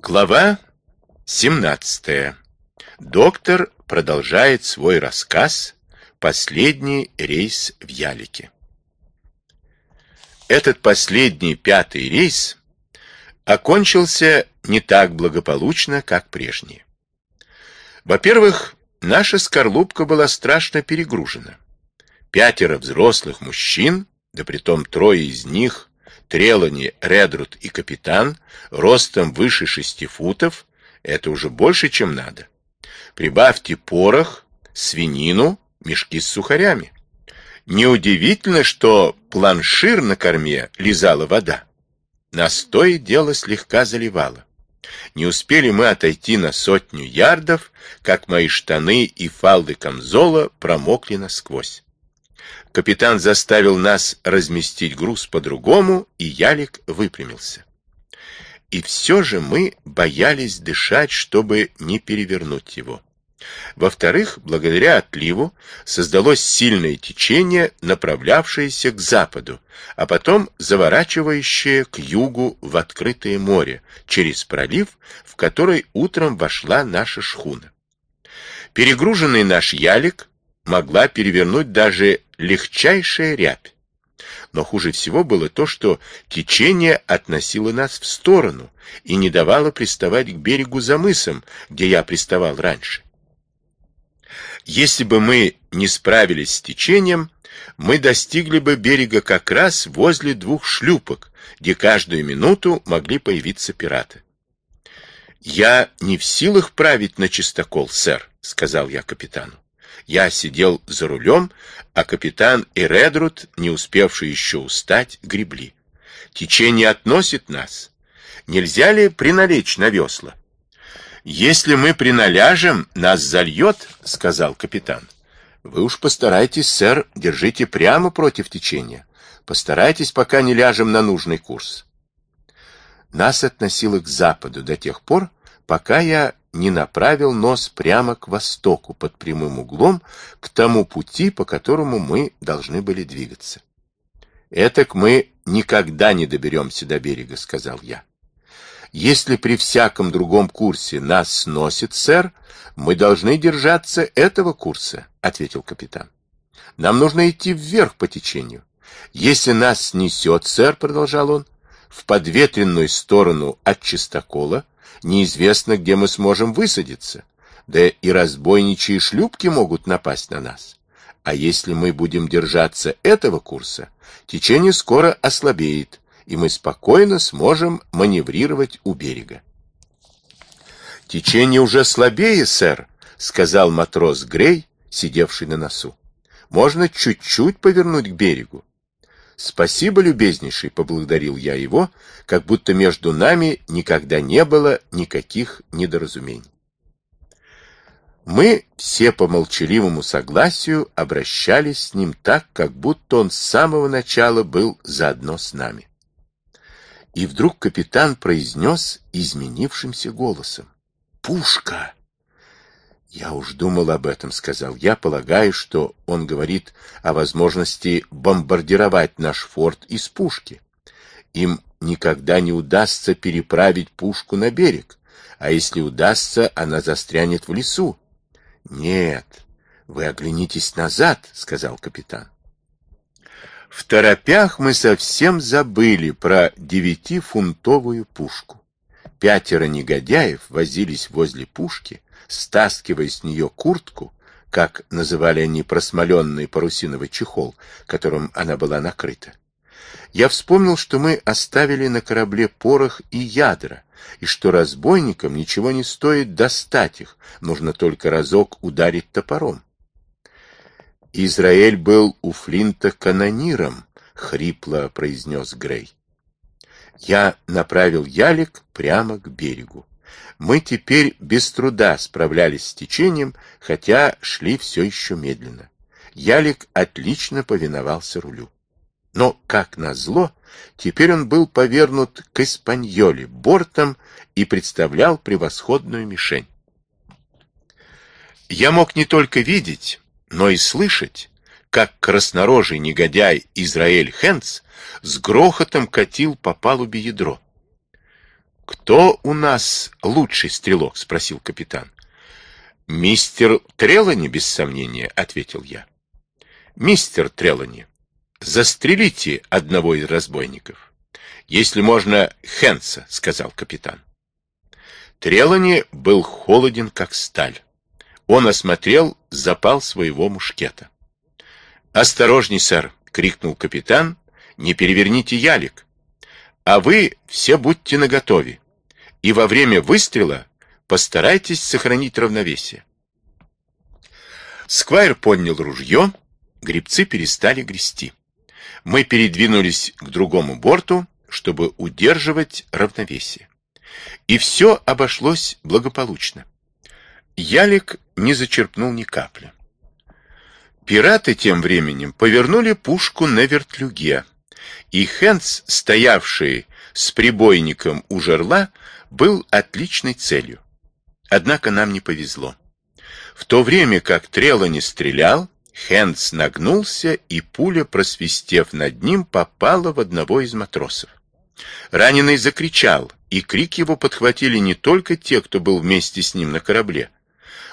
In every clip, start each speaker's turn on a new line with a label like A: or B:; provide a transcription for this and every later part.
A: Глава 17. Доктор продолжает свой рассказ «Последний рейс в Ялике». Этот последний пятый рейс окончился не так благополучно, как прежние. Во-первых, наша скорлупка была страшно перегружена. Пятеро взрослых мужчин, да притом трое из них Трелани, Редрут и капитан, ростом выше шести футов, это уже больше, чем надо. Прибавьте порох, свинину, мешки с сухарями. Неудивительно, что планшир на корме лизала вода. Нас то и дело слегка заливало. Не успели мы отойти на сотню ярдов, как мои штаны и фалды камзола промокли насквозь. Капитан заставил нас разместить груз по-другому, и ялик выпрямился. И все же мы боялись дышать, чтобы не перевернуть его. Во-вторых, благодаря отливу создалось сильное течение, направлявшееся к западу, а потом заворачивающее к югу в открытое море, через пролив, в который утром вошла наша шхуна. Перегруженный наш ялик могла перевернуть даже легчайшая рябь. Но хуже всего было то, что течение относило нас в сторону и не давало приставать к берегу за мысом, где я приставал раньше. Если бы мы не справились с течением, мы достигли бы берега как раз возле двух шлюпок, где каждую минуту могли появиться пираты. «Я не в силах править на чистокол, сэр», — сказал я капитану. Я сидел за рулем, а капитан и Редрут, не успевшие еще устать, гребли. Течение относит нас. Нельзя ли приналечь на весла? Если мы приналяжем, нас зальет, сказал капитан. Вы уж постарайтесь, сэр, держите прямо против течения. Постарайтесь, пока не ляжем на нужный курс. Нас относило к западу до тех пор, пока я не направил нос прямо к востоку, под прямым углом, к тому пути, по которому мы должны были двигаться. «Этак мы никогда не доберемся до берега», — сказал я. «Если при всяком другом курсе нас сносит, сэр, мы должны держаться этого курса», — ответил капитан. «Нам нужно идти вверх по течению. Если нас снесет, сэр, — продолжал он, — в подветренную сторону от чистокола, — неизвестно, где мы сможем высадиться, да и разбойничьи шлюпки могут напасть на нас. А если мы будем держаться этого курса, течение скоро ослабеет, и мы спокойно сможем маневрировать у берега. «Течение уже слабее, сэр», — сказал матрос Грей, сидевший на носу. «Можно чуть-чуть повернуть к берегу. «Спасибо, любезнейший», — поблагодарил я его, как будто между нами никогда не было никаких недоразумений. Мы все по молчаливому согласию обращались с ним так, как будто он с самого начала был заодно с нами. И вдруг капитан произнес изменившимся голосом. «Пушка!» «Я уж думал об этом», — сказал я, полагаю, что он говорит о возможности бомбардировать наш форт из пушки. Им никогда не удастся переправить пушку на берег, а если удастся, она застрянет в лесу. «Нет, вы оглянитесь назад», — сказал капитан. В торопях мы совсем забыли про девятифунтовую пушку. Пятеро негодяев возились возле пушки, стаскивая с нее куртку, как называли они просмоленный парусиновый чехол, которым она была накрыта. Я вспомнил, что мы оставили на корабле порох и ядра, и что разбойникам ничего не стоит достать их, нужно только разок ударить топором. Израиль был у Флинта канониром, хрипло произнес Грей. Я направил ялик прямо к берегу. Мы теперь без труда справлялись с течением, хотя шли все еще медленно. Ялик отлично повиновался рулю. Но, как назло, теперь он был повернут к Испаньоле бортом и представлял превосходную мишень. Я мог не только видеть, но и слышать, как краснорожий негодяй Израиль Хенц с грохотом катил по палубе ядро. «Кто у нас лучший стрелок?» — спросил капитан. «Мистер Трелани, без сомнения», — ответил я. «Мистер Трелани, застрелите одного из разбойников. Если можно, Хенса», — сказал капитан. Трелани был холоден, как сталь. Он осмотрел запал своего мушкета. «Осторожней, сэр!» — крикнул капитан. «Не переверните ялик! А вы все будьте наготове, и во время выстрела постарайтесь сохранить равновесие». Сквайр поднял ружье, грибцы перестали грести. Мы передвинулись к другому борту, чтобы удерживать равновесие. И все обошлось благополучно. Ялик не зачерпнул ни капли. Пираты тем временем повернули пушку на вертлюге, и Хэнс, стоявший с прибойником у жерла, был отличной целью. Однако нам не повезло. В то время как Трело не стрелял, Хэнс нагнулся, и пуля, просвистев над ним, попала в одного из матросов. Раненый закричал, и крик его подхватили не только те, кто был вместе с ним на корабле,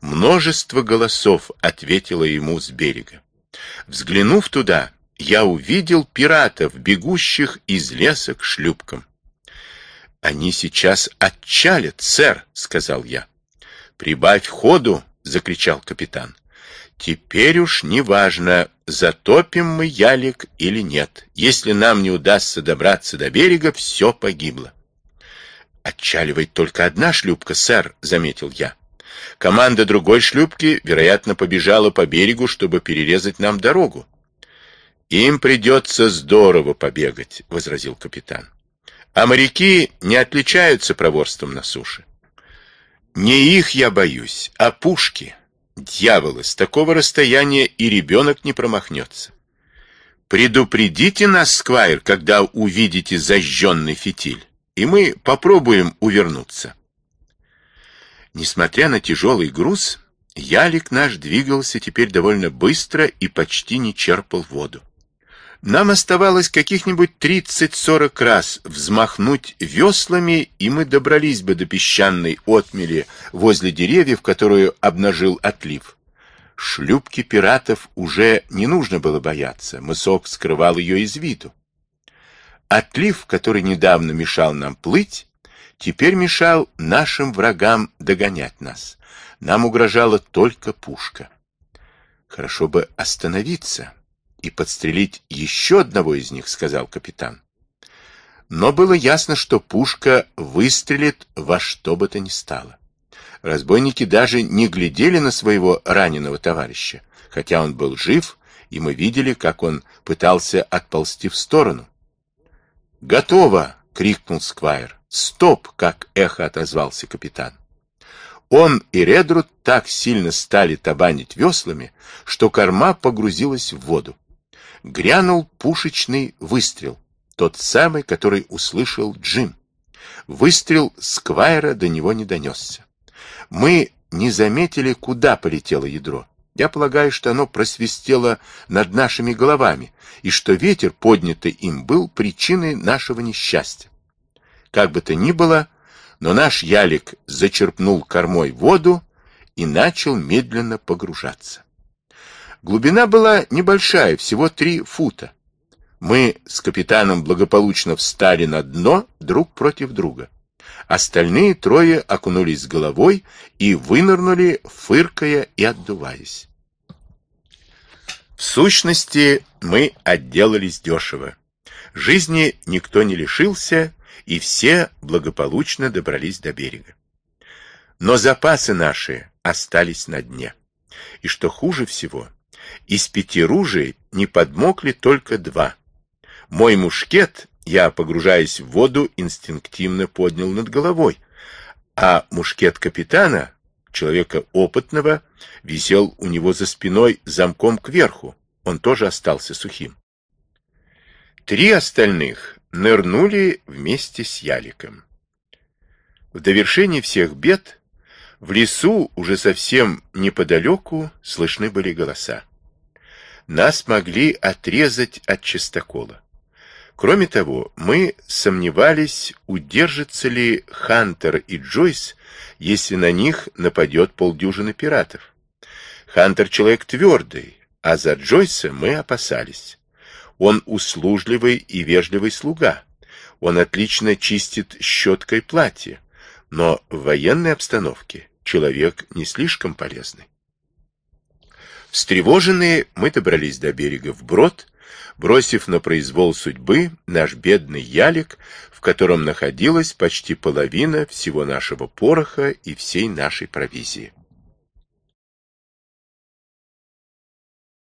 A: Множество голосов ответило ему с берега. Взглянув туда, я увидел пиратов, бегущих из леса к шлюпкам. «Они сейчас отчалят, сэр», — сказал я. «Прибавь ходу», — закричал капитан. «Теперь уж неважно, затопим мы ялик или нет. Если нам не удастся добраться до берега, все погибло». «Отчаливает только одна шлюпка, сэр», — заметил я. Команда другой шлюпки, вероятно, побежала по берегу, чтобы перерезать нам дорогу. Им придется здорово побегать, возразил капитан. А моряки не отличаются проворством на суше. Не их я боюсь, а пушки. Дьяволы, с такого расстояния и ребенок не промахнется. Предупредите нас, Сквайр, когда увидите зажженный фитиль, и мы попробуем увернуться. Несмотря на тяжелый груз, ялик наш двигался теперь довольно быстро и почти не черпал воду. Нам оставалось каких-нибудь 30-40 раз взмахнуть веслами, и мы добрались бы до песчаной отмели возле деревьев, которую обнажил отлив. Шлюпки пиратов уже не нужно было бояться, мысок скрывал ее из виду. Отлив, который недавно мешал нам плыть, теперь мешал нашим врагам догонять нас. Нам угрожала только пушка. Хорошо бы остановиться и подстрелить еще одного из них, сказал капитан. Но было ясно, что пушка выстрелит во что бы то ни стало. Разбойники даже не глядели на своего раненого товарища, хотя он был жив, и мы видели, как он пытался отползти в сторону. «Готово!» — крикнул Сквайр. «Стоп!» — как эхо отозвался капитан. Он и Редрут так сильно стали табанить веслами, что корма погрузилась в воду. Грянул пушечный выстрел, тот самый, который услышал Джим. Выстрел Сквайра до него не донесся. Мы не заметили, куда полетело ядро. Я полагаю, что оно просвистело над нашими головами, и что ветер, поднятый им, был причиной нашего несчастья. Как бы то ни было, но наш ялик зачерпнул кормой воду и начал медленно погружаться. Глубина была небольшая, всего три фута. Мы с капитаном благополучно встали на дно друг против друга. Остальные трое окунулись с головой и вынырнули, фыркая и отдуваясь. В сущности, мы отделались дешево. Жизни никто не лишился, и все благополучно добрались до берега. Но запасы наши остались на дне. И что хуже всего, из пяти ружей не подмокли только два. Мой мушкет я, погружаясь в воду, инстинктивно поднял над головой, а мушкет капитана, человека опытного, висел у него за спиной замком кверху, он тоже остался сухим. Три остальных нырнули вместе с яликом. В довершение всех бед в лесу уже совсем неподалеку слышны были голоса. Нас могли отрезать от чистокола. Кроме того, мы сомневались, удержатся ли Хантер и Джойс, если на них нападет полдюжины пиратов. Хантер человек твердый, а за Джойса мы опасались. Он услужливый и вежливый слуга. Он отлично чистит щеткой платье, но в военной обстановке человек не слишком полезный. Встревоженные мы добрались до берега вброд, бросив на произвол судьбы наш бедный ялик, в котором находилась почти половина всего нашего пороха и всей нашей провизии.